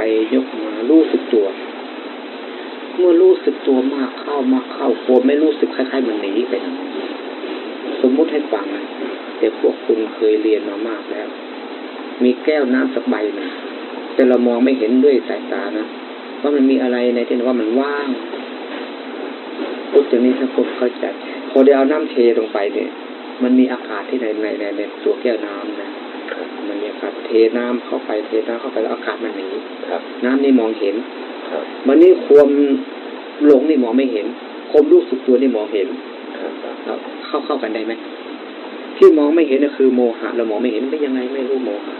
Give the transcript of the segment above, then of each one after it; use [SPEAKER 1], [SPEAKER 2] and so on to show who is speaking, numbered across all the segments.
[SPEAKER 1] ยกไปยกมารู้สึกตัว เมื่อรู้สึกตัวมากเข้ามากเข้าโวไม่รู้สึกคล้ายๆมันหนีไปนะสมมุติให้ฟังนะแต่พวกคุณเคยเรียนมามากแล้ว มีแก้วน้ำสักใบหนึ่งแต่เรามองไม่เห็นด้วยสายตานะว่ามันมีอะไรในที่นั้นว่ามันว่างพูดอย่างนี้ถ้าคนเข้าใจพอได้เอาน้ำเทลงไปเนี่ย มันมีอากาศที่ในในในในตัวแก้วน้ำนะ มันมีอากาศเทน้ำเข้าไปเทน้ำเข้าไปแล้วอากาศมันหนี
[SPEAKER 2] ครับ
[SPEAKER 1] น้ำนี่มองเห็น
[SPEAKER 2] ครับ
[SPEAKER 1] มันนี่ความหลงนี่มองไม่เห็นความรู้สึกตัวนี่มองเห็น
[SPEAKER 2] ครับครับ
[SPEAKER 1] เราเข้าเข้ากันได้ไหมที่มองไม่เห็นก็คือโมหะเรามองไม่เห็นไม่ยังไงไม่รู้โมหะ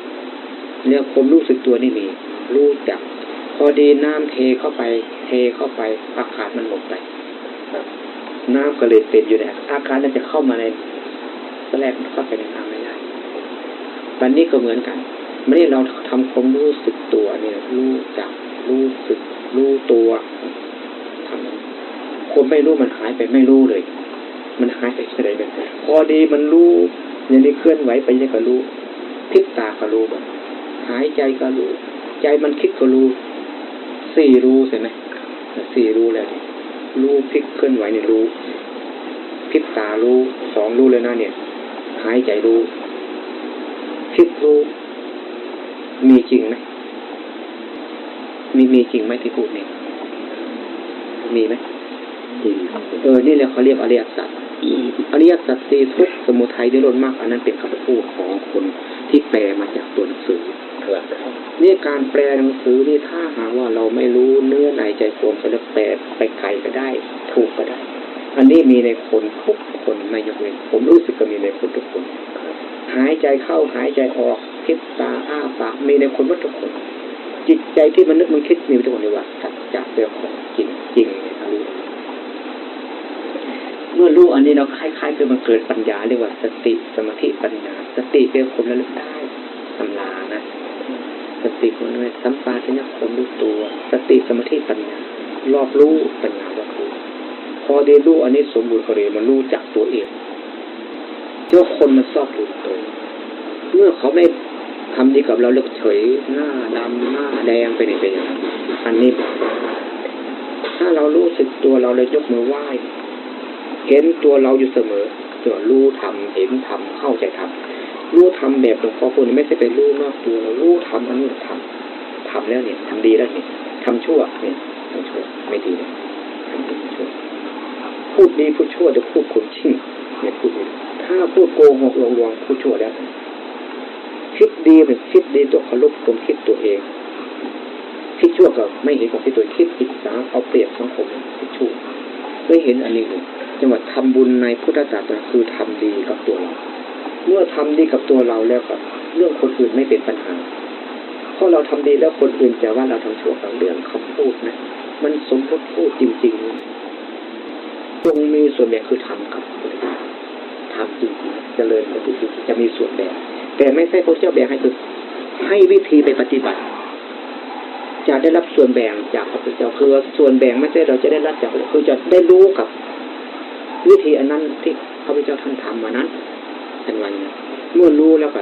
[SPEAKER 1] เนี่ยความรู้สึกตัวนี่มีรู้จัก พอดีน้ำเทเข้าไป เทเข้าไปอากาศมันหมดไป
[SPEAKER 2] ครับ
[SPEAKER 1] น้ำก็เลยเป็นอยู่ในอาการนั้นจะเข้ามาในตอนแรกมันเข้าไปในน้ำไม่ได้ วันนี้ก็เหมือนกันไม่ได้เราทำความรู้สึกตัวเนี่ย รู้จักรู้สึก รู้ตัวทำคนไม่รู้มันหายไปไม่รู้เลย มันหายไปเฉยๆไปพอดีมันรู้อย่างนี้เคลื่อนไหวไปยังก็รู้พลิกตาก็รู้แบบหายใจก็รู้ ใจมันคิดก็รู้สี่รู้ใช่ไหมสี่รู้แล้วรู้พลิกเคลื่อนไหวเนี่ยรู้พลิกตารู้สองรู้เลยนะเนี่ย หายใจรู้ พลิกรู้มีจริงไหมมีมีจริงไหมที่พูดเนี่ยมีไหม
[SPEAKER 2] จริงครับ
[SPEAKER 1] เออนี่แหละเขาเรียกอริยสัจอริยสัจสี่ทุกข์สมุทัยนิโรธมรรคอันนั้นเป็นคำพูดของคนที่แปลมาจากตัวหนังสือ
[SPEAKER 2] ครับ
[SPEAKER 1] นี่การแปลหนังสือนี่ถ้าหากว่าเราไม่รู้เนื้อในใจความจะแปลไปไกลก็ได้ ถูกก็ได้ อันนี้มีในคนทุกคนไม่ยกเว้นผมรู้สึกก็มีในคนทุกคน หายใจเข้าหายใจออกคิดตาอ้าปากมีในคนวัตทุคนจิตใจที่มันนึกมันคิดมีทุกคนเลยว่าสัจจะเป็นของจริงจริงเนี่ยรู้เมื่อรู้อันนี้เราคล้ายๆคือมันเกิดปัญญาเรียกว่าสติสมาธิปัญญา สติเป็นคนระลึกได้ตำรานะสติคนนี้สัมปาทัญญาความรู้ตัว สติสมาธิปัญญารอบรู้ปัญญารอบรู้พอได้รู้อันนี้สมบูรณ์เขาเรียนมันรู้จักตัวเอง เจ้าคนมันชอบรู้ตัวเมื่อเขาไม่ทำดีกับเราเลิกเฉยหน้าดำหน้าแดงไปไหนไปอย่างอันนี้ ถ้าเรารู้สึกตัวเราเลยยกมือไหว้เห็นตัวเราอยู่เสมอตัวรู้ทำเห็นทำเข้าใจทำรู้ทำแบบหลวงพ่อพูดไม่ใช่ไปรู้นอกตัวรู้ทำอันนี้ทำทำแล้วเนี่ยทำดีแล้วเนี่ยทำชั่วเนี่ยทำชั่วไม่ดีเลยทำดีทำชั่ว พูดดีพูดชั่วจะพูดคนชิ่งเนี่ยพูดดีถ้าพูดโกหกลวงลวงพูดชั่วแล้วคิดดีเป็นคิดดีตัวเคารพความคิดตัวเองคิดชั่วก็ไม่เห็นของที่ตัวคิดอิจฉาเอาเปรียบสังคมคิดชั่วไม่เห็นอันนี้เลยจังหวัดทำบุญในพุทธศาสนาคือทำดีกับตัวเรา เมื่อทำดีกับตัวเราแล้วก็เรื่องคนอื่นไม่เป็นปัญหาเพราะเราทำดีแล้วคนอื่นจะว่าเราทำชั่วกับเรื่องเขาพูดนะ มันสมมติพูดจริง ๆ จงมีส่วนแบ่งคือทำครับทำจริงเจริญปฏิบัติจะมีส่วนแบ่งแต่ไม่ใช่พระเจ้าแบ่งให้คือให้วิธีไปปฏิบัติ จะได้รับส่วนแบ่งจากพระพุทธเจ้าคือส่วนแบ่งไม่ใช่เราจะได้รับจากคือจะได้รู้กับ วิธีอันนั้นที่พระพุทธเจ้าท่านทำมานั้นเป็นวันเมื่อรู้แล้วก็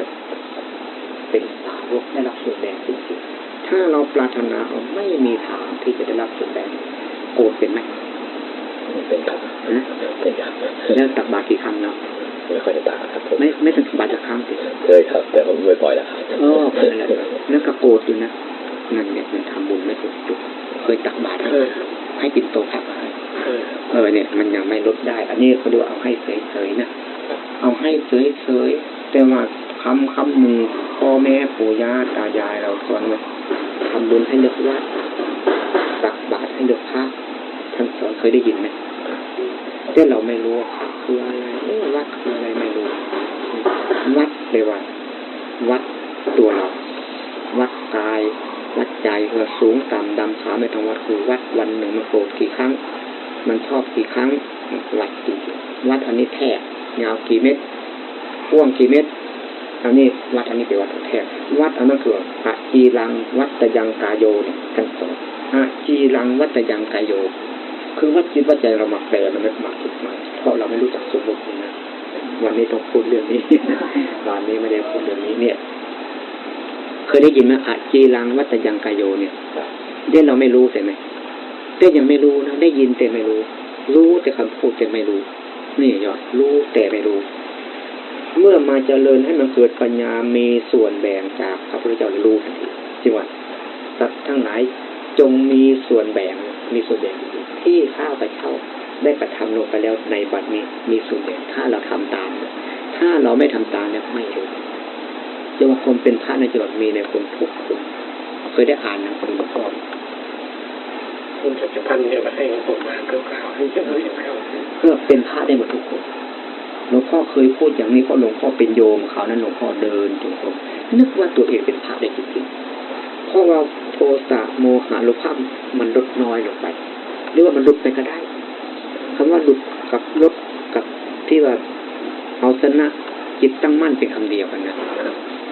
[SPEAKER 1] เป็นสาวกได้รับส่วนแบ่งจริงๆถ้าเราปรารถนาไม่มีทางที่จะได้รับส่วนแบ่งโกรธเป็นไหม
[SPEAKER 2] เป็นครับ
[SPEAKER 1] นะ
[SPEAKER 2] เป็นครับ
[SPEAKER 1] แล้วตักบาตรกี่ครั้งเนาะ
[SPEAKER 2] ไม่ค่อยจะตาครับผม
[SPEAKER 1] ไม่ไม่ต้องตักบาตรจะครั้งสิ
[SPEAKER 2] เคยครับ แต่ผมไม่ปล่อยแล้วครับ
[SPEAKER 1] เออเป็นอะไรแล้วก็โกรธอยู่นะนั่นเนี่ยมันทำบุญไม่ถูกจุดเคยตักบาตรให้ให้ปิดโตผักให้เออเนี่ย มันยังไม่ลดได้ อันนี้เขาดูเอาให้เฉยๆนะเอาให้เฉยๆแต่ว่าคำคำหนึ่งพ่อแม่ปู่ย่าตายายเราสอนไว้ทำบุญให้เลือกวัดตักบาตรให้เลือกพระ ท่านสอนเคยได้ยินไหมแต่เราไม่รู้คืออะไรวัดคืออะไรไม่รู้ วัดเลยว่า วัดตัวเรา วัดกาย วัดใจคือสูงต่ำดำขาวไม่ต้องวัดคือวัดวันหนึ่งมันโกรธกี่ครั้ง มันชอบกี่ครั้งวัดจริงวัดอันนี้แท้ยาวกี่เมตรพ่วงกี่เมตรอันนี้วัดอันนี้เป็นวัดแท้วัดอันนั้นคืออะจีรังวัตยังกายโยเนี่ยกันสอนอะจีรังวัตยังกายโย คือวัดจิตวัดใจเรามาแปลมันไม่มาคิดมาเพราะเราไม่รู้จักสมมตินะวันนี้ต้องพูดเรื่องนี้วันนี้ไม่ได้พูดเรื่องนี้เนี่ย เคยได้ยินไหมอาจีรังวัตยังกายโยเนี่ยเด่นเราไม่รู้ใช่ไหมเด่นยังไม่รู้นะได้ยินแต่ไม่รู้ รู้แต่คำพูดแต่ไม่รู้ นี่ยอดรู้แต่ไม่รู้ เมื่อมาเจริญให้มันเกิดปัญญามีส่วนแบ่งจากพระพุทธเจ้ารู้ทันทีจริงว่าสัตว์ทั้งหลายจงมีส่วนแบ่งมีส่วนแบ่ง ที่ข้าพเจ้าได้กระทำลงไปแล้วในบัดนี้มีส่วนแบ่งถ้าเราทำตาม ถ้าเราไม่ทำตามเนี่ยไม่รู้เรียกว่าคนเป็นพระในจังหวัดมีในคนทุกคนเคยได้อ่านหนะคนหลวงพ่อ
[SPEAKER 3] คุณจักรพันธ์เนี่ยมาให้ผมมาคร่าวๆให้เยอะเลยครับ
[SPEAKER 1] เพื่อเป็นพระได้หมดทุกคนหลวงพ่อเคยพูดอย่างนี้เพราะหลวงพ่อเป็นโยมเขานั้นหลวงพ่อเดินจงกรมนึกว่าตัวเองเป็นพระได้จริงๆเพราะว่าโทสะโมหะโลภะมันลดน้อยลงไป หรือว่ามันหลุดไปก็ได้คำว่าหลุดกับลดกับที่ว่าเอาชนะจิตตั้งมั่นเป็นคำเดียวกันนะ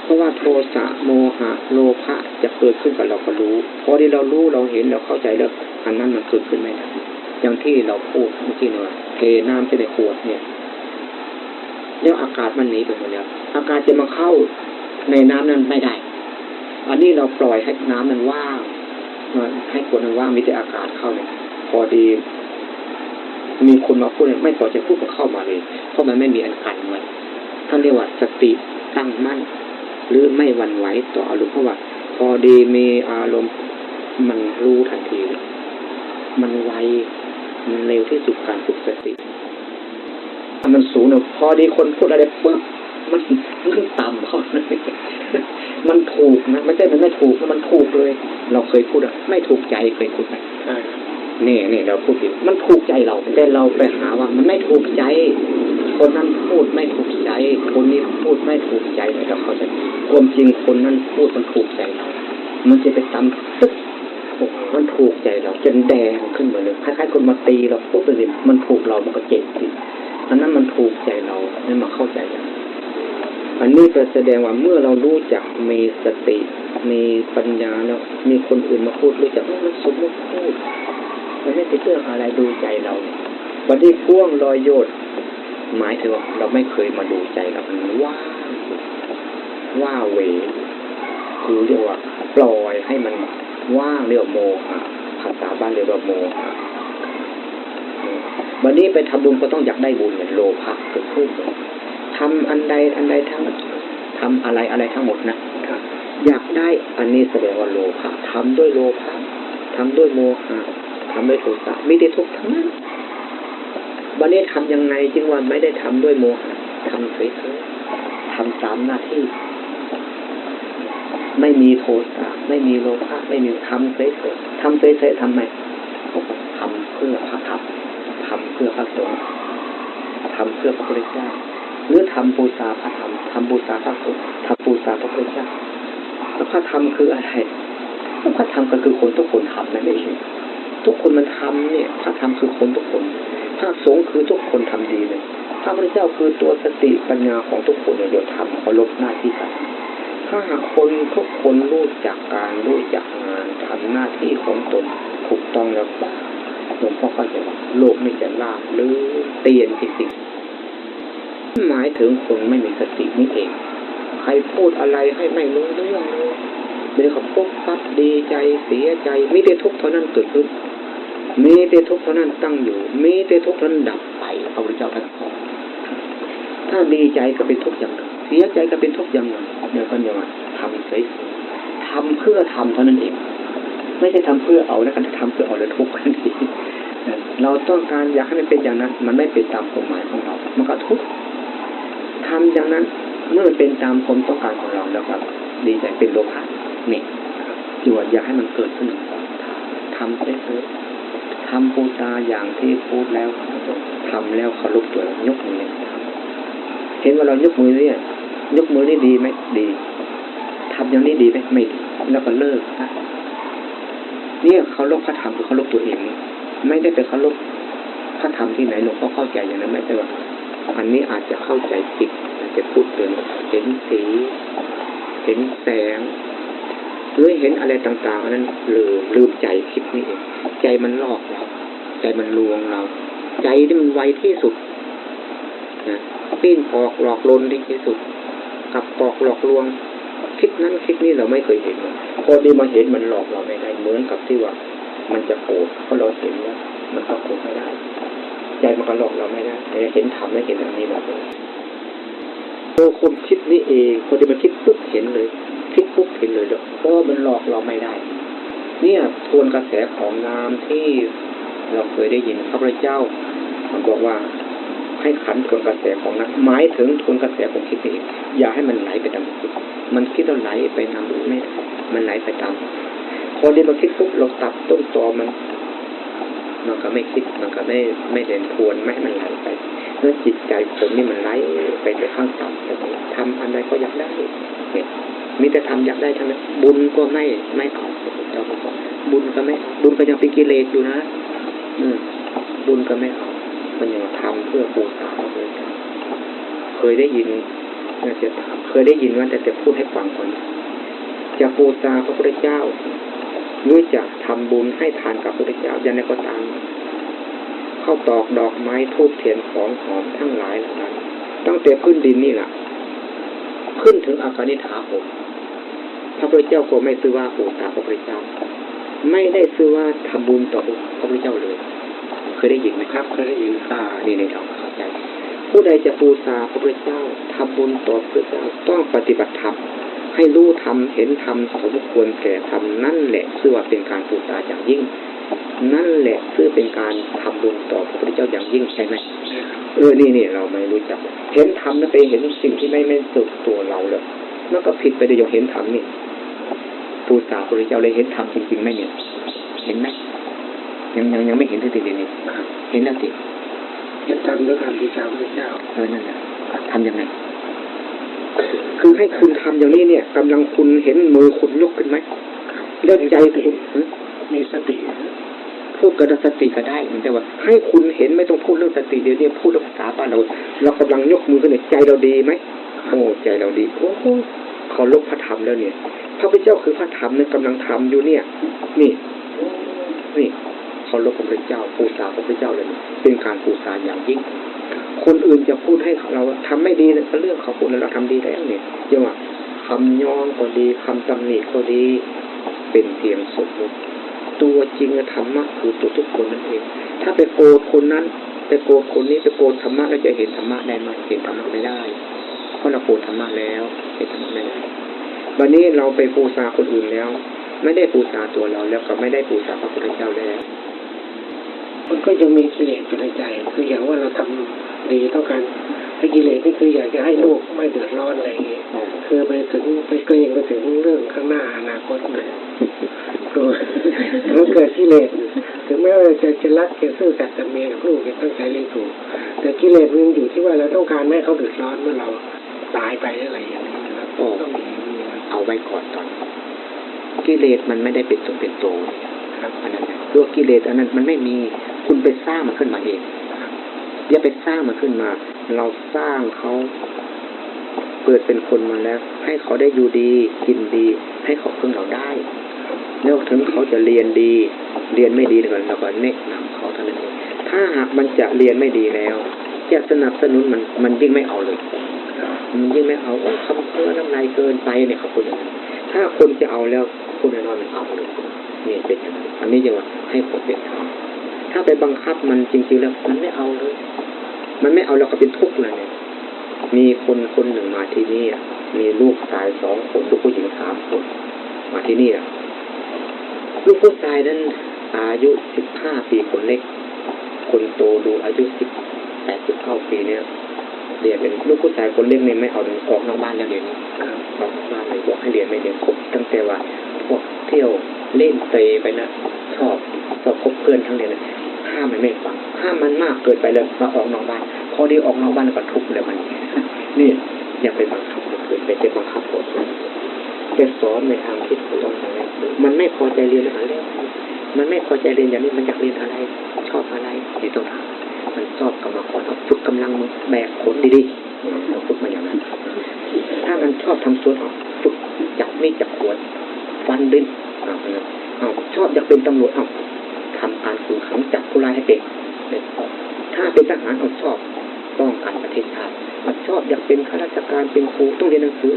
[SPEAKER 1] เพราะว่าโทสะโมหะโลภะจะเกิดขึ้นกับเราก็รู้พอที่เรารู้เราเห็นเราเข้าใจแล้วอันนั้นมันเกิดขึ้นไม่ได้อย่างที่เราพูดเมื่อกี้นี่ว่าเทน้ำไปในขวดเนี่ยแล้วอากาศมันหนีไปหมดแล้วอากาศจะมาเข้าในน้ำนั้นไม่ได้ อันนี้เราปล่อยให้น้ำมันว่างให้ขวดมันว่างมีแต่อากาศเข้าเนี่ย พอดี มีคนมาพูดไม่ต่อจะพูดก็เข้ามาเลย เพราะมันไม่มีอันกันไว้ท่านเรียกว่าสติตั้งมั่น หรือไม่หวั่นไหวต่ออารมณ์เพราะว่า พอดีมีอารมณ์มันรู้ทันที มันไวมันเร็วที่สุดการฝึกสติมันสูงเนี่ยพอดีคนพูดอะไรปึ๊บมันมันต่ำเขาเลยมันถูกนะไม่ใช่มันไม่ถูกมันถูกเลย เราเคยพูดอะไม่ถูกใจเคยพูดไหม
[SPEAKER 3] ใช่
[SPEAKER 1] นี่นี่เราพูดผิดมันถูกใจเราแต่เราไปหาว่ามันไม่ถูกใจ คนนั้นพูดไม่ถูกใจ คนนี้พูดไม่ถูกใจเราเข้าใจความจริงคนนั้นพูดมันถูกใจเรา มันจะไปตำตึ๊กโอ้มันถูกใจเราจนแดงขึ้นมาเลยคล้ายๆคนมาตีเราปุ๊บเลยมันถูกเรามันก็เจ็บสิอันนั้นมันถูกใจเรานี่มาเข้าใจอย่างนั้นอันนี้ก็แสดงว่าเมื่อเรารู้จักมีสติ มีปัญญาแล้ว มีคนอื่นมาพูดรู้จักว่ามันสมมติพูด มันไม่เป็นเรื่องอะไรดูใจเราวันที่พ่วงรอยโยดหมายถึงว่าเราไม่เคยมาดูใจเรามันว่าว่าเวคือเรียกว่าปล่อยให้มันว่างเรียกว่าโมหะภาษาบ้านเรียกว่าโมหะวันนี้ไปทำบุญก็ต้องอยากได้บุญเหมือนโลภะเกิดขึ้นทำอันใดอันใดทั้งทำอะไรอะไรทั้งหมดนะอยากได้อันนี้แสดงว่าโลภะทำด้วยโลภะทำด้วยโมหะ ทำด้วยโทสะไม่ได้ทุกข์ทั้งนั้นวันนี้ทำยังไงจึงว่าไม่ได้ทำด้วยโมหะทำเฉยๆทำตามหน้าที่ ไม่มีโทสะไม่มีโลภะไม่มีทำเฉยๆทำเฉยๆทำไมเขาก็ทำเพื่อพระธรรมทำเพื่อพระสงฆ์ทำเพื่อพระพุทธเจ้าหรือทำบูชาพระธรรมทำบูชาพระสงฆ์ทำบูชาพระพุทธเจ้าแล้วพระธรรมคืออะไรพระธรรมก็คือคนทุกคนทำนั่นเอง ทุกคนมันทำเนี่ยพระธรรมคือคนทุกคนพระสงฆ์คือทุกคนทำดีเลยพระพุทธเจ้าคือตัวสติปัญญาของทุกคนเนี่ยเดี๋ยวทำเคารพหน้าที่กันถ้าคนทุกคนรู้จักการรู้จักงานทำหน้าที่ของตนถูกต้องแล้วบ้างหลวงพ่อเข้าใจว่าโลกนี่จะลาบหรือเตียนจริงๆหมายถึงคนไม่มีสตินี่เอง ใครพูดอะไรให้ไม่รู้เรื่องเลยเดี๋ยวเขาปุ๊บปั๊บดีใจเสียใจมีแต่ทุกข์เท่านั้นเกิดขึ้น มีแต่ทุกข์เท่านั้นตั้งอยู่ มีแต่ทุกข์เท่านั้นดับไปพระพุทธเจ้าท่านขอถ้าดีใจก็เป็นทุกข์อย่างหนึ่งเสียใจก็เป็นทุกข์อย่างหนึ่งเดี๋ยวกันอย่างว่าทำเฉยทำเพื่อทำเท่านั้นเองไม่ใช่ทำเพื่อเอาแล้วกันทำเพื่อเอาแล้วทุกข์กันทีเราต้องการอยากให้มันเป็นอย่างนั้น มันไม่เป็นตามกฎหมายของเรา มันก็ทุกข์ทำอย่างนั้นเมื่อเป็นตามความต้องการของเราแล้วครับดีใจเป็นโลภะนี่จวดอยากให้มันเกิดขึ้นทำไปเถอ ทำปูตาอย่างที่พูดแล้วทำแล้วเคารพตัวยกมือเห็นว่าเรายกมือเนี่ยยกมือนี่ดีไหมดีทำอย่างนี้ดีไหมไม่ดีแล้วก็เลิกนะเนี่ยเคารพพระธรรมคือเคารพตัวเอง ไม่ได้ไปเคารพพระธรรมที่ไหนหลวงพ่อเข้าใจอย่างนั้นไหม่ใช่ว่าอันนี้อาจจะเข้าใจผิดอาจจะพูดเกินเห็นสี เห็นแสง หรือเห็นอะไรต่างๆนนั้นลืมลืมใจคิดนี่เองใจมันหลอกเราใจมันลวงเรา ใจที่มันไวที่สุดนะปีนปอกหลอกลนที่ที่สุด กับปอกหลอกลวง คิดนั้นคิดนี้เราไม่เคยเห็นพอดีมาเห็นมันหลอกเราไม่ได้เหมือนกับที่ว่า มันจะโกรธเพราะเราเห็นว่ามันก็โกรธไม่ได้ใจมันก็หลอกเราไม่ได้เห็นทำแล้เห็นอันนี้แบบตัวคนคิดนี่เองพอดีมันคิดปุ๊บเห็นเลย คิดปุ๊บเห็นเลยแล้วเพราะมันหลอกเราไม่ได้ เนี่ยทวนกระแสของนามที่เราเคยได้ยินพระพุทธเจ้ามันบอกว่าให้ขันทวนกระแสของนั้นหมายถึงทวนกระแสของคิดเองอย่าให้มันไหลไปตามคิดมันคิดแล้วไหลไปตามไม่ได้มันไหลไปตามพอเรียนมาคิดปุ๊บเราตัดต้นตอมันมันก็ไม่คิดมันก็ไม่ไม่เดินทวนไม่ให้มันไหลไปเมื่อจิตใจคนนี่มันไหลไปแต่ข้างต่ำแต่ทำอะไรก็อยากได้เนี่ย มีแต่ทำอยากได้ทั้งนั้นบุญก็ไม่ไม่เอาเจ้าบอกบุญก็ไม่เอาบุญก็ยังเป็นกิเลสอยู่นะ อืมบุญก็ไม่เอามันยังทำเพื่อปูสาวเลยเคยได้ยินน่าจะถามเคยได้ยินว่าแต่จะพูดให้ฟังก่อนจะปูซาพระพุทธเจ้ารู้จักทำบุญให้ทานกับพระพุทธเจ้าย่างไรก็ตามเข้าตอกดอกไม้ทูบเทียนของหอมทั้งหลายเหล่านั้นตั้งแต่พื้นดินนี่แหละขึ้นถึงอากานิฐาผม พระพุทธเจ้าก็ไม่ซื้อว่าปูตาพระพุทธเจ้า ไม่ได้ซื้อว่าทำบุญต่อพระพุทธเจ้าเลย เคยได้ยินไหมครับ เคยได้ยินอ่านี่ในทางเข้าใจ ผู้ใดจะปูซาพระพุทธเจ้าทำบุญต่อพระพุทธเจ้าต้องปฏิบัติธรรมให้รู้ธรรมเห็นธรรมสมควรแก่ธรรมนั่นแหละคือว่าเป็นการปูซาอย่างยิ่ง นั่นแหละคือเป็นการทำบุญต่อพระพุทธเจ้าอย่างยิ่งใช่ไหมเออนี่นี่เราไม่รู้จัก เห็นธรรมนั่นไปเห็นสิ่งที่ไม่ไม่สุดตัวเราเลย มันก็ผิดไปโดยอย่างเห็นธรรมนี่ปูซาพระพุทธเจ้าเลยเห็นธรรมจริงๆไหมเนี่ยเห็นไหมยังยังยังไม่เห็นที่ติดนี่เห็นแล้วติ
[SPEAKER 3] จะทำด้วยการบูชาพระเจ้า
[SPEAKER 1] เออนั่นแหละทำยังไงคือให้คุณทำอย่างนี้เนี่ยกำลังคุณเห็นมือคุณยกขึ้นไหมแล้วใจคุณหึ
[SPEAKER 3] มีสติ
[SPEAKER 1] พูดกับสติก็ได้แต่ว่า ให้คุณเห็นไม่ต้องพูดเรื่องสติเดี๋ยวนี้พูดเรื่องภาษาบ้านเรา เรากำลังยกมือขึ้นเนี่ยใจเราดีไหม โอ้ใจเราดีโอ้เขาลบพระธรรมแล้วเนี่ยพระพุทธเจ้าคือพระธรรมเนี่ยกำลังทำอยู่เนี่ย นี่ นี่เขาลบพระพุทธเจ้าปูชาพระพุทธเจ้าเลยเนี่ยเป็นการปูชาอย่างยิ่ง คนอื่นจะพูดให้เราทำไม่ดีเนี่ยก็เรื่องเขาพูดแล้วเราทำดีแล้วเนี่ยเรียกว่าคำย้อนก็ดีคำตำหนิก็ดี เป็นเพียงสมมติตัวจริงธรรมะคือตัวทุกคนนั่นเอง ถ้าไปโกรธคนนั้นไปโกรธคนนี้ไปโกรธธรรมะแล้วจะเห็นธรรมะได้ไหมเห็นธรรมะไม่ได้ ราะเราโกรธรรมะแล้วเห็นธรรมะไม่ได้วันนี้เราไปปูซาคนอื่นแล้ว ไม่ได้ปูซาตัวเราแล้วก็ไม่ได้ปูซาพระพุทธเจ้าแล้ว
[SPEAKER 3] มันก็ยังมีกิเลสอยู่ในใจ คืออย่างว่าเราทำดีต้องการให้กิเลสนี่คืออยากจะให้ลูกไม่เดือดร้อนอะไรอย่างเงี้ยคือไปถึงไปเกรงไปถึงเรื่องข้างหน้าอนาคตเลยกลัวมันเกิดกิเลสถึงแม้ว่าจะจะรักจะซื่อสัตย์กับเมียกับลูกจะตั้งใจเลี้ยงถูกแต่กิเลสมันอยู่ที่ว่าเราต้องการไม่ให้เขาเดือดร้อนเมื่อเรา ตายไปอะไรอย่างนี้นะครับ
[SPEAKER 1] โอ้
[SPEAKER 3] ต้องมี
[SPEAKER 1] เอาไว้ก่อนตอนกิเลสมันไม่ได้เป็นตัวเป็นโตว
[SPEAKER 3] ครับ
[SPEAKER 1] อันนั้นนะตัวกิเลสอันนั้นมันไม่มีคุณไปสร้างมันขึ้นมาเองอย่าไปสร้างมันขึ้นมา เราสร้างเขาเกิดเป็นคนมาแล้ว ให้เขาได้อยู่ดีกินดี ให้เขาพึ่งเราได้แล้วถึงเขาจะเรียนดี เรียนไม่ดีก่อนเราก็แนะนำเขาเท่านั้นเองถ้าหากมันจะเรียนไม่ดีแล้ว จะสนับสนุนมันมันยิ่งไม่เอาเลยมั นยิ่งไม่เอาโอ้คำเพื่อน้ำลายเกินไปเนี่ยเขาพูดอย่างนั้นถ้าคนจะเอาแล้วคนแน่นอนมันเอาเลยนี่เป็นอย่างนั้นอันนี้จะว่าให้ผมเป็นธรรมถ้าไปบังคับมันจริงๆแล้วมันไม่เอาเลย มันไม่เอาแล้วก็เป็นทุกข์เลยเนี่ยมีคนคนหนึ่งมาที่นี่อะมีลูกชายสองคนลูกผู้หญิงสามคนมาที่นี่อะลูกผู้ชายนั้นอายุสิบห้าปีคนเล็ก คนโตดูอายุสิบแปดสิบเก้าปีเนี่ย เรียนเป็นลูกผู้ชายคนเล็กเนี่ยไม่เอาออกนอกบ้านแล้วเดี๋ยวนี้ออกนอกบ้านเลยบอกให้เรียนไม่เรียนครบตั้งแต่ว่าพวกเที่ยวเล่นเตะไปนะชอบชอบคบเพื่อนทั้งเรียนนะห้ามมันไม่ฟังห้ามมันมากเกินไปเลยมาออกนอกบ้านพอดีออกนอกบ้านก็ทุบเลยมัน นี่อย่าไปบังคับมันเกินไปจะบังคับคนจะสอนในทางที่ถูกต้องอย่างนี้มันไม่พอใจเรียนอะไรมันไม่พอใจเรียนอย่างนี้มันอยากเรียนอะไร ชอบอะไรนี่ต้องถา มมันชอบกรรมกรเอาฝึกกำลังแบกขนดีๆเราฝึกมาอย่างนั้นถ้ามันชอบทำสวนเอาฝึกจับมีดจับขวดฟันดิ้นเอาชอบอยากเป็นตำรวจเอาทำการฝึกขังจับผู้ร้ายให้เป็นถ้าเป็นทหารเอาชอบป้องกันประเทศชาติมันชอบอยากเป็นข้าราชการเป็นครูต้องเรียนหนังสือ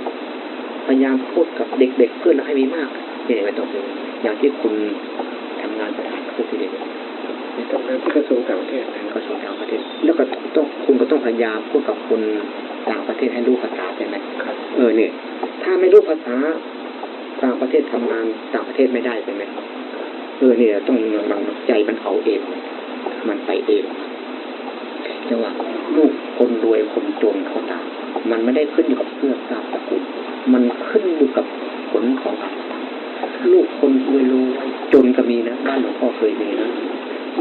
[SPEAKER 1] พยายามพูดกับเด็ก ๆ เพื่อนให้มีมากนี่ไม่ต้องเป็นอย่างที่คุณทำงานสถานทูตที่เด็ก
[SPEAKER 3] ใน ตรงนั้นที่กระทรวงต่างประเทศนะ
[SPEAKER 1] กระทรวงต่างประเทศ แล้วก็ต้องคุณก็ต้องพยายามพูดกับคนต่างประเทศให้รู้ภาษาใช่ไหม
[SPEAKER 3] ครับ
[SPEAKER 1] เออเนี่ย ถ้าไม่รู้ภาษาต่างประเทศทำงานต่างประเทศไม่ได้ใช่ไหมเออเนี่ยต้องมันใจมันเอาเอง มันไปเองจังหวะลูกคนรวยคนจนเขาตามมันไม่ได้ขึ้นอยู่กับเสื้อตามตระกูลมันขึ้นอยู่กับผลของกรรมลูกคนรวยรวยจนก็มีนะบ้านหลวงพ่อเคยมีนะ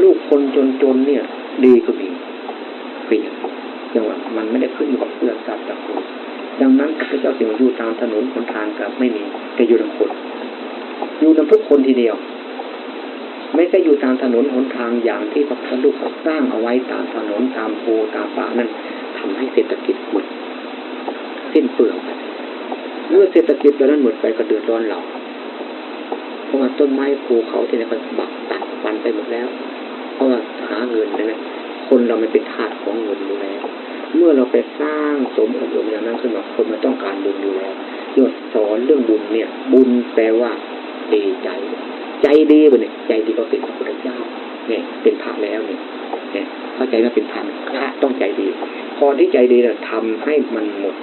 [SPEAKER 1] ลูกคนจนจนเนี่ย ดีก็มีเป็นอย่างนี้จังหวะมันไม่ได้ขึ้นอยู่กับเสื้อตามตระกูลดังนั้นพระเจ้าสิงห์อยู่ตามถนนหนทางกับไม่มีแต่อยู่ทั้งคนอยู่ทั้งทุกคนทีเดียว ไม่ใช่อยู่ตามถนนหนทางอย่างที่พระพุทธรูปสร้างเอาไว้ตามถนนตามโพตามป่านั้นทำให้เศรษฐกิจหมดสิ้นเปลืองไปเมื่อเศรษฐกิจเหล่านั้นหมดไปก็เดือดร้อนเราเพราะว่าต้นไม้ภูเขาที่ไหนก็บักตัดฟันไปหมดแล้ว เพราะหาเงินนะนะคนเรามันเป็นทาสของเงินอยู่แล้ว เมื่อเราไปสร้างสมอบรมอย่างนั้นขึ้นมาคนมันต้องการบุญอยู่แล้วยศสอนเรื่องบุญเนี่ย บุญแปลว่าดีใจ ใจดีบ่เนี่ยใจดีก็เป็นพระพุทธเจ้าเนี่ยเป็นพระแล้วเนี่ยเนี่ยเข้าใจว่าเป็นพระพระต้องใจดี พอที่ใจดีเนี่ยทำให้มันหมด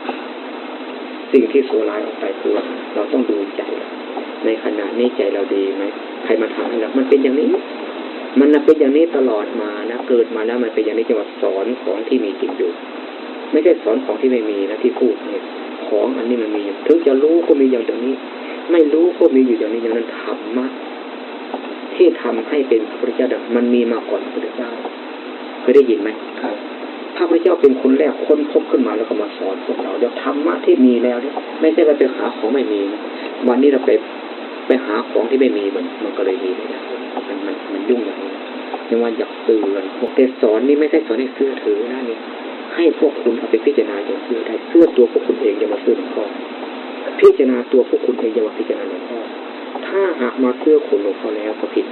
[SPEAKER 1] สิ่งที่โซลายออกไปคือเราต้องดูใจ ในขณะนี้ใจเราดีไหมใครมาทำให้เรามันเป็นอย่างนี้ มันน่ะเป็นอย่างนี้ตลอดมานะเกิดมาแล้วมันเป็นอย่างนี้จังหวะสอนของที่มีจริงอยู่ ไม่ใช่สอนของที่ไม่มีนะที่พูดเนี่ยของอันนี้มันมีอยู่ถึงจะรู้ก็มีอย่างเดียวนี้ ไม่รู้ก็มีอยู่อย่างนี้อย่างนั้นธรรมะที่ทำให้เป็นพระพุทธเจ้าเนี่ยมันมีมาก่อนพระพุทธเจ้าเคยได้ยินไหม
[SPEAKER 3] ครับ
[SPEAKER 1] พระพุทธเจ้าเป็นคนแรกค้นพบขึ้นมาแล้วก็มาสอนพวกเราเดี๋ยวธรรมะที่มีแล้วเนี่ยไม่ใช่เราไปหาของไม่มีนะวันนี้เราไป ไปหาของที่ไม่มีมันมันก็เลยมีไม่ได้มันมันมันยุ่งอย่างนี้ยังว่าอยากเตือนพวกแต่สอนนี่ไม่ใช่สอนให้เสื้อถือนะนี่ให้พวกคุณเอาไปพิจารณาอย่างเสื้อได้เสื้อตัวพวกคุณเองอย่ามาเสื้อหลวงพ่อพิจารณาตัวพวกคุณเองอย่ามาพิจารณาหลวงพ่อถ้าหากมาเสื้อคุณหลวงพ่อแล้วก็ผิด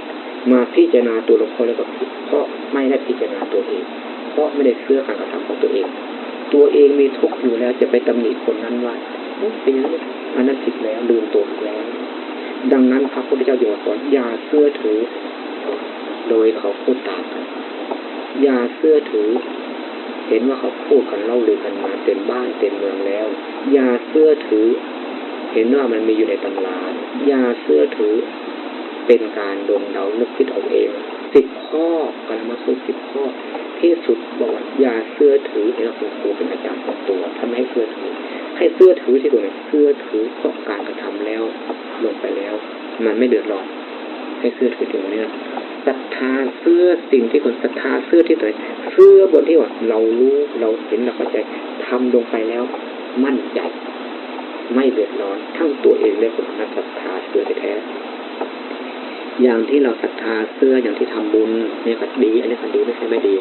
[SPEAKER 1] มาพิจารณาตัวหลวงพ่อแล้วก็ผิดเพราะไม่ได้พิจารณาตัวเอง เพราะไม่ได้เสื้อการกระทำของตัวเอง ตัวเองมีทุกข์อยู่แล้วจะไปตำหนิคนนั้นว่าเป็นอย่างนี้อันนั้นผิดแล้วลืมตัวแล้ว ดังนั้นพระพุทธเจ้าจึงสอนอย่าเสื้อถือ โดยเขาพูดตามกันอย่าเสื้อถือ เห็นว่าเขาพูดกันเล่าลือกันมาเต็มบ้านเต็มเมืองแล้ว อย่าเสื้อถือ เห็นว่ามันมีอยู่ในตำราอย่าเสื้อถือ เป็นการดมเดานึกคิดเอาเองสิบข้อกรรมาสูตรสิบข้อที่สุดบอกว่าอย่าเสื้อถือเห็นว่าคุณครูเป็นอาจารย์ของตัวถ้าไม่ให้เสื้อถือ ให้เสื้อถือที่ตัวเสื้อถือเพราะการกระทำแล้วลงไปแล้ว มันไม่เดือดร้อนให้เสื้อถือตรงนี้นะศรัทธาเสื้อสิ่งที่คนศรัทธาเสื้อที่ตัวเสื้อบนที่ว่าเรารู้เราเห็นเราเข้าใจทำลงไปแล้ว มั่นใจ ไม่เดือดร้อนทั้งตัวเองและคนนักศรัทธาเสื้อแท้อย่างที่เราศรัทธาเสื้ออย่างที่ทำบุญเนี่ยก็ดี อันนี้ก็ดีไม่ใช่ไม่ดี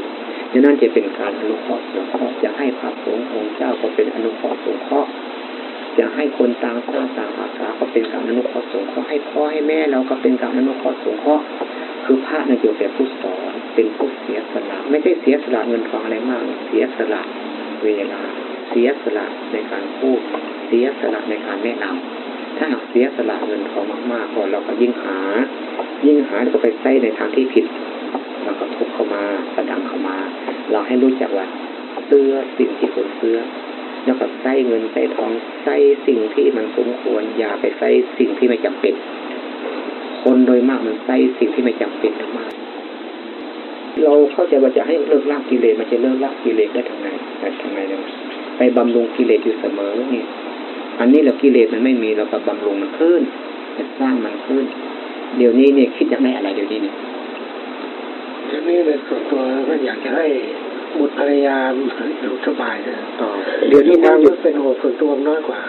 [SPEAKER 1] ดังนั้นจะเป็นการอนุเคราะห์สงเคราะห์จะให้พระสงฆ์องค์เจ้าก็เป็นอนุเคราะห์สงเคราะห์จะให้คนต่างชาติต่างภาษาก็เป็นการอนุเคราะห์สงเคราะห์ให้พ่อให้แม่เราก็เป็นการอนุเคราะห์สงเคราะห์คือพระในเกี่ยวกับผู้สอนเป็นผู้เสียสละไม่ใช่เสียสละเงินทองอะไรมาก เสียสละเวลา เสียสละในการพูด เสียสละในการแนะนำถ้าหากเสียสละเงินทองมากๆก็เราก็ยิ่งหา ยิ่งหาแล้วก็ไปใช้ในทางที่ผิดเราก็ทุบเข้า มาประดังเข้ามา เราให้รู้จักว่าเสื้อสิ่งที่ควรเสื้อแล้วก็ใส่เงินใส่ทองใส่สิ่งที่มันสมควร อย่าไปใส่สิ่งที่ไม่จำเป็น คนโดยมากมันใส่สิ่งที่ไม่จำเป็นมาก เราเข้าใจว่าจะให้เลิกละกิเลสมันจะเลิกละกิเลสได้ทางไหนได้ทางไหนเนี่ยไปบำรุงกิเลสอยู่เสมอนี่อันนี้แหละกิเลสมันไม่มีเราก็บำรุงมันขึ้นสร้างมันขึ้น เดี๋ยวนี้เนี่ยคิดอยากได้อะไรเดี๋ยวนี้เนี่ย
[SPEAKER 3] ทีนี้ในส่วนตัวก็อยากจะให้บุตรภรรยาอยู่สบายนะ
[SPEAKER 1] ต่อเดี๋ยวนี้
[SPEAKER 3] ค
[SPEAKER 1] นั่
[SPEAKER 3] วางม
[SPEAKER 1] อยู่
[SPEAKER 3] รู้เป็นห่วงส่วนตัวน้อยกว่า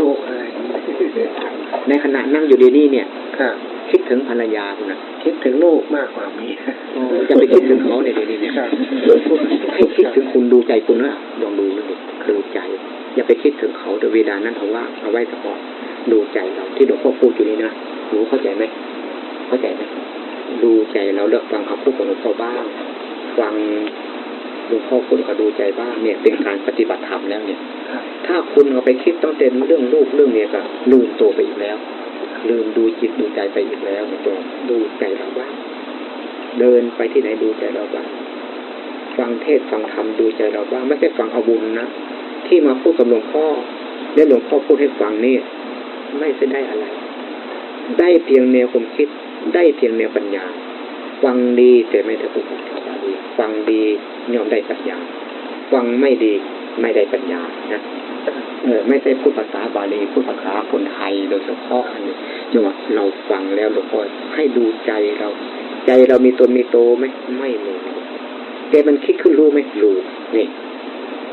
[SPEAKER 3] ลูกอะไร
[SPEAKER 1] ในขณะนั่งอยู่เดี๋ยวนี้เนี่ย
[SPEAKER 3] ครับ
[SPEAKER 1] คิดถึงภรรยาคุณนะ
[SPEAKER 3] คิดถึงลูกมากกว่ามี
[SPEAKER 1] จะไปคิดถึงเขาในเดี๋ยวนี้เนี่ย
[SPEAKER 3] ครับ
[SPEAKER 1] ให้คิดถึงคุณดูใจคุณนะลองดูนะดูใจอย่าไปคิดถึงเขาแต่เวลานั้นเอาว่าเอาไว้เฉพาะดูใจเราที่หลวงพ่อพูดอยู่นี่นะรู้เข้าใจไหมเข้าใจไหม ดูใจเราเลือกฟังคำพูดของหลวงพ่อบ้าง ฟังหลวงพ่อคุณก็ดูใจบ้างเนี่ยเป็นการปฏิบัติธรรมแล้วเนี่ย ถ้าคุณเอาไปคิดต้องเต็นเรื่องลูกเรื่องเนี้ยก็ลืมตัวไปอีกแล้ว ลืมดูจิตดูใจไปอีกแล้วตัวดูใจเราบ้างเดินไปที่ไหนดูใจเราบ้างฟังเทศฟังธรรมดูใจเราบ้างไม่ใช่ฟังเอาบุญนะที่มาพูดกับหลวงพ่อและหลวงพ่อพูดให้ฟังนี่ไม่ได้อะไร ได้เพียงแนวความคิด ได้เพียงแนวปัญญา ฟังดีแต่ไม่ได้พูดภาษาบาลีฟังดีย่อมได้ปัญญา ฟังไม่ดีไม่ได้ปัญญานะเออไม่ใช่พูดภาษาบาลีพูดภาษาคนไทยโดยเฉพาะอันนี้จังหวะเราฟังแล้วหลวงพ่อให้ดูใจเรา ใจเรามีตนมีโตไหมไม่มีแต่มันคิดขึ้นรู้ไหมรู้นี่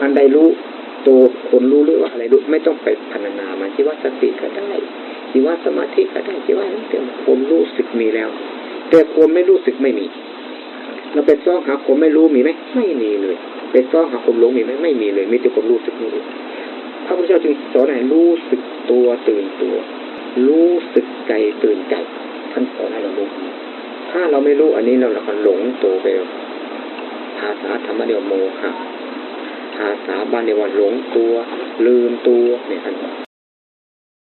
[SPEAKER 1] อันใดรู้ตัวคนรู้หรือว่าอะไรรู้ไม่ต้องไปพรรณนามันที่ว่าสติก็ได้ีว่าสมาธิก็ได้ที่ว่าแต่ผมรู้สึกมีแล้ว แต่ความไม่รู้สึกไม่มี เราไปซ่องหาความไม่รู้มีไหมไม่มีเลยไปซ่องหาความหลงมีไหมไม่มีเลยมีแต่ความรู้สึกนี่พระพุทธเจ้าจึงสอนให้รู้สึกตัวตื่นตัว รู้สึกใจตื่นใจท่านสอนให้เรารู้ถ้าเราไม่รู้อันนี้เราเราก็หลงตัวไปภาษาธรรมเดียวโมหะภาษาบาลีว่าหลงตัว ลืมตัวเนี่ยท่านบอก